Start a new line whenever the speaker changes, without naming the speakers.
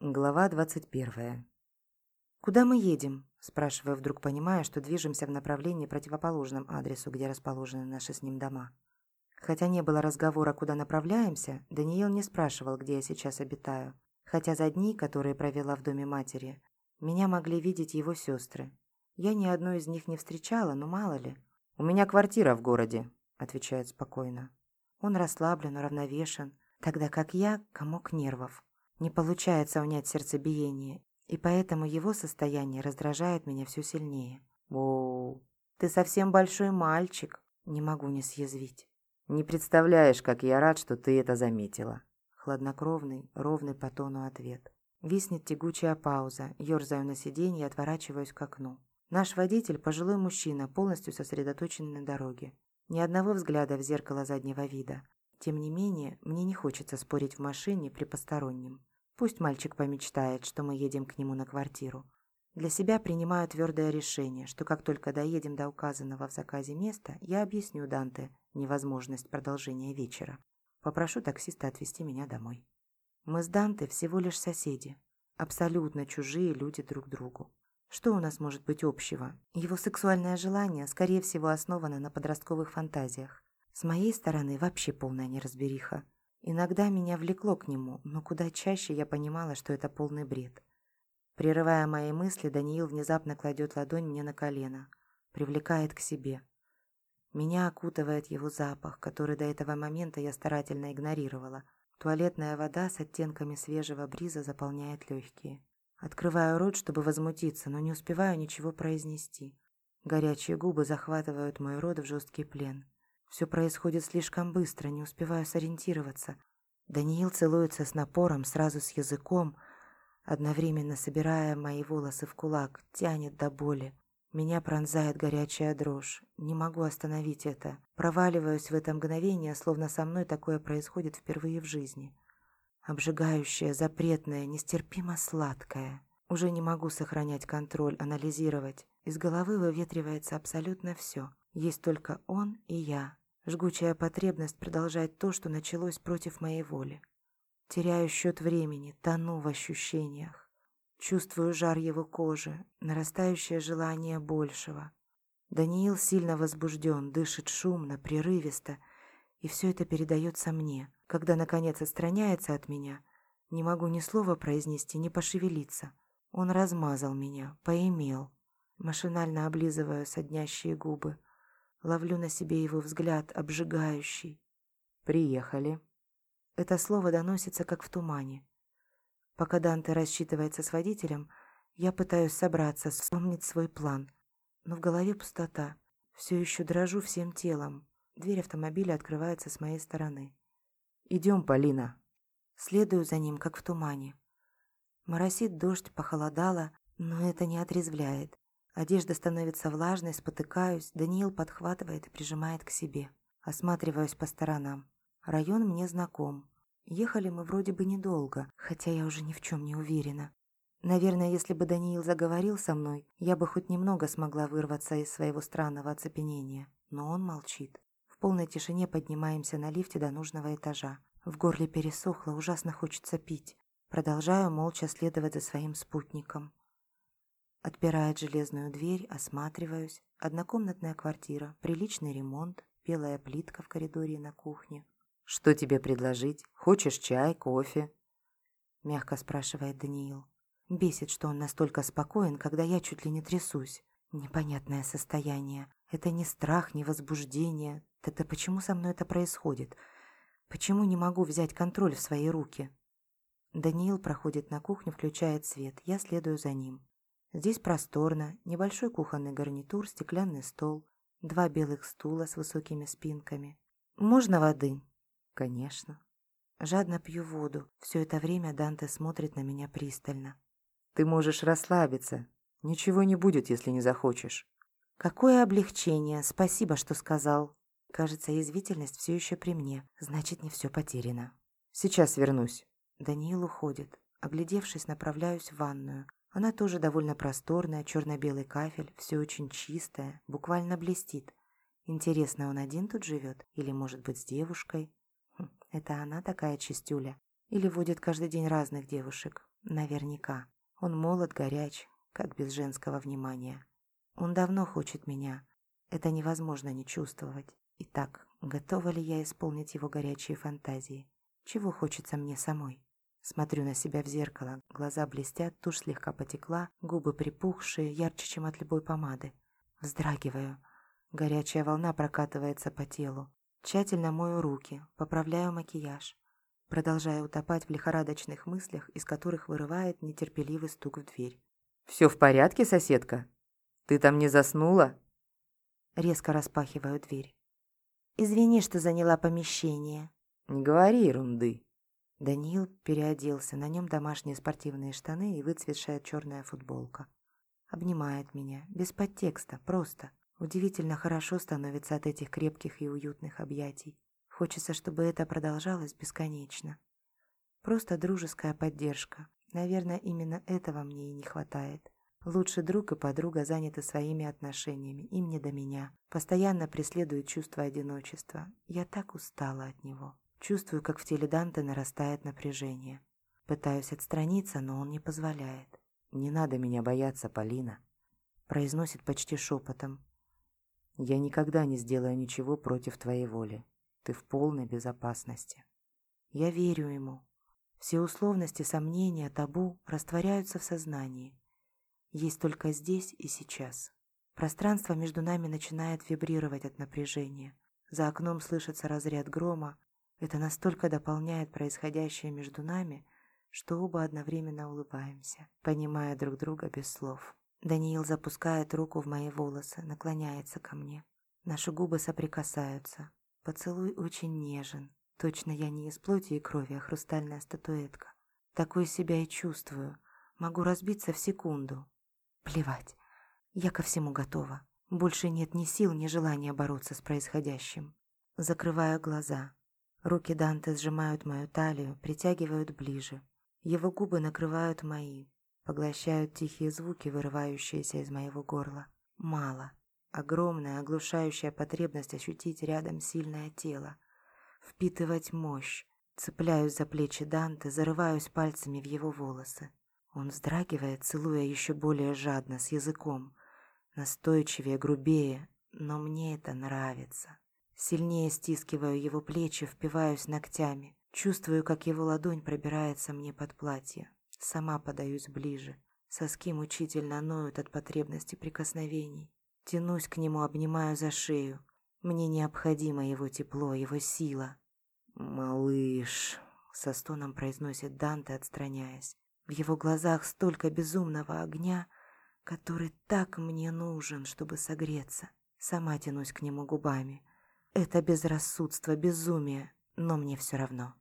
Глава двадцать первая. «Куда мы едем?» – спрашиваю, вдруг понимая, что движемся в направлении противоположном адресу, где расположены наши с ним дома. Хотя не было разговора, куда направляемся, Даниил не спрашивал, где я сейчас обитаю. Хотя за дни, которые провела в доме матери, меня могли видеть его сестры. Я ни одной из них не встречала, но мало ли. «У меня квартира в городе», – отвечает спокойно. Он расслаблен, уравновешен, тогда как я – комок нервов. Не получается унять сердцебиение, и поэтому его состояние раздражает меня все сильнее. «Воу, ты совсем большой мальчик!» Не могу не съязвить. «Не представляешь, как я рад, что ты это заметила!» Хладнокровный, ровный по тону ответ. Виснет тягучая пауза, ерзаю на сиденье и отворачиваюсь к окну. Наш водитель – пожилой мужчина, полностью сосредоточенный на дороге. Ни одного взгляда в зеркало заднего вида. Тем не менее, мне не хочется спорить в машине при постороннем. Пусть мальчик помечтает, что мы едем к нему на квартиру. Для себя принимаю твердое решение, что как только доедем до указанного в заказе места, я объясню Данте невозможность продолжения вечера. Попрошу таксиста отвезти меня домой. Мы с Данте всего лишь соседи. Абсолютно чужие люди друг другу. Что у нас может быть общего? Его сексуальное желание, скорее всего, основано на подростковых фантазиях. С моей стороны вообще полная неразбериха. Иногда меня влекло к нему, но куда чаще я понимала, что это полный бред. Прерывая мои мысли, Даниил внезапно кладет ладонь мне на колено, привлекает к себе. Меня окутывает его запах, который до этого момента я старательно игнорировала. Туалетная вода с оттенками свежего бриза заполняет легкие. Открываю рот, чтобы возмутиться, но не успеваю ничего произнести. Горячие губы захватывают мой рот в жесткий плен. Все происходит слишком быстро, не успеваю сориентироваться. Даниил целуется с напором, сразу с языком, одновременно собирая мои волосы в кулак, тянет до боли. Меня пронзает горячая дрожь. Не могу остановить это. Проваливаюсь в это мгновение, словно со мной такое происходит впервые в жизни. Обжигающее, запретное, нестерпимо сладкое. Уже не могу сохранять контроль, анализировать. Из головы выветривается абсолютно все. Есть только он и я, Жгучая потребность продолжать то, что началось против моей воли. Теряю счет времени, тону в ощущениях. Чувствую жар его кожи, нарастающее желание большего. Даниил сильно возбужден, дышит шумно, прерывисто, и все это передается мне. Когда, наконец, отстраняется от меня, не могу ни слова произнести, ни пошевелиться. Он размазал меня, поимел. Машинально облизываю соднящие губы. Ловлю на себе его взгляд, обжигающий. «Приехали». Это слово доносится, как в тумане. Пока Данте рассчитывается с водителем, я пытаюсь собраться, вспомнить свой план. Но в голове пустота. Все еще дрожу всем телом. Дверь автомобиля открывается с моей стороны. «Идем, Полина». Следую за ним, как в тумане. Моросит дождь, похолодало, но это не отрезвляет. Одежда становится влажной, спотыкаюсь, Даниил подхватывает и прижимает к себе. Осматриваюсь по сторонам. Район мне знаком. Ехали мы вроде бы недолго, хотя я уже ни в чем не уверена. Наверное, если бы Даниил заговорил со мной, я бы хоть немного смогла вырваться из своего странного оцепенения. Но он молчит. В полной тишине поднимаемся на лифте до нужного этажа. В горле пересохло, ужасно хочется пить. Продолжаю молча следовать за своим спутником. Отпирает железную дверь, осматриваюсь. Однокомнатная квартира, приличный ремонт, белая плитка в коридоре и на кухне. «Что тебе предложить? Хочешь чай, кофе?» Мягко спрашивает Даниил. Бесит, что он настолько спокоен, когда я чуть ли не трясусь. Непонятное состояние. Это не страх, не возбуждение. Тогда почему со мной это происходит? Почему не могу взять контроль в свои руки? Даниил проходит на кухню, включает свет. Я следую за ним. Здесь просторно, небольшой кухонный гарнитур, стеклянный стол, два белых стула с высокими спинками. «Можно воды?» «Конечно». Жадно пью воду. Все это время Данте смотрит на меня пристально. «Ты можешь расслабиться. Ничего не будет, если не захочешь». «Какое облегчение! Спасибо, что сказал!» Кажется, язвительность все еще при мне. Значит, не все потеряно. «Сейчас вернусь». Даниил уходит. Оглядевшись, направляюсь в ванную. Она тоже довольно просторная, черно-белый кафель, все очень чистое, буквально блестит. Интересно, он один тут живет? Или, может быть, с девушкой? Хм, это она такая чистюля. Или водит каждый день разных девушек. Наверняка. Он молод, горяч, как без женского внимания. Он давно хочет меня. Это невозможно не чувствовать. Итак, готова ли я исполнить его горячие фантазии? Чего хочется мне самой? Смотрю на себя в зеркало, глаза блестят, тушь слегка потекла, губы припухшие, ярче, чем от любой помады. Вздрагиваю. Горячая волна прокатывается по телу. Тщательно мою руки, поправляю макияж. Продолжаю утопать в лихорадочных мыслях, из которых вырывает нетерпеливый стук в дверь.
«Все в порядке, соседка? Ты там не заснула?»
Резко распахиваю дверь. «Извини, что заняла помещение».
«Не говори ерунды».
Даниил переоделся, на нем домашние спортивные штаны и выцветшая черная футболка. Обнимает меня, без подтекста, просто. Удивительно хорошо становится от этих крепких и уютных объятий. Хочется, чтобы это продолжалось бесконечно. Просто дружеская поддержка. Наверное, именно этого мне и не хватает. Лучший друг и подруга заняты своими отношениями, им не до меня. Постоянно преследует чувство одиночества. Я так устала от него. Чувствую, как в теле Данте нарастает напряжение. Пытаюсь отстраниться, но он не позволяет.
«Не надо меня бояться, Полина», — произносит почти шепотом. Я никогда не сделаю ничего против твоей воли. Ты в полной безопасности.
Я верю ему. Все условности, сомнения, табу растворяются в сознании. Есть только здесь и сейчас. Пространство между нами начинает вибрировать от напряжения. За окном слышится разряд грома. Это настолько дополняет происходящее между нами, что оба одновременно улыбаемся, понимая друг друга без слов. Даниил запускает руку в мои волосы, наклоняется ко мне. Наши губы соприкасаются. Поцелуй очень нежен. Точно я не из плоти и крови, а хрустальная статуэтка. Такой себя и чувствую. Могу разбиться в секунду. Плевать. Я ко всему готова. Больше нет ни сил, ни желания бороться с происходящим. Закрываю глаза. Руки Данте сжимают мою талию, притягивают ближе. Его губы накрывают мои, поглощают тихие звуки, вырывающиеся из моего горла. Мало. Огромная, оглушающая потребность ощутить рядом сильное тело. Впитывать мощь. Цепляюсь за плечи Данте, зарываюсь пальцами в его волосы. Он вздрагивает, целуя еще более жадно, с языком. Настойчивее, грубее, но мне это нравится. Сильнее стискиваю его плечи, впиваюсь ногтями. Чувствую, как его ладонь пробирается мне под платье. Сама подаюсь ближе. Соски мучительно ноют от потребности прикосновений. Тянусь к нему, обнимаю за шею. Мне необходимо его тепло, его сила.
«Малыш», —
со стоном произносит Данте, отстраняясь. В его глазах столько безумного огня, который так мне нужен, чтобы согреться. Сама тянусь к нему губами. Это безрассудство, безумие, но мне все равно.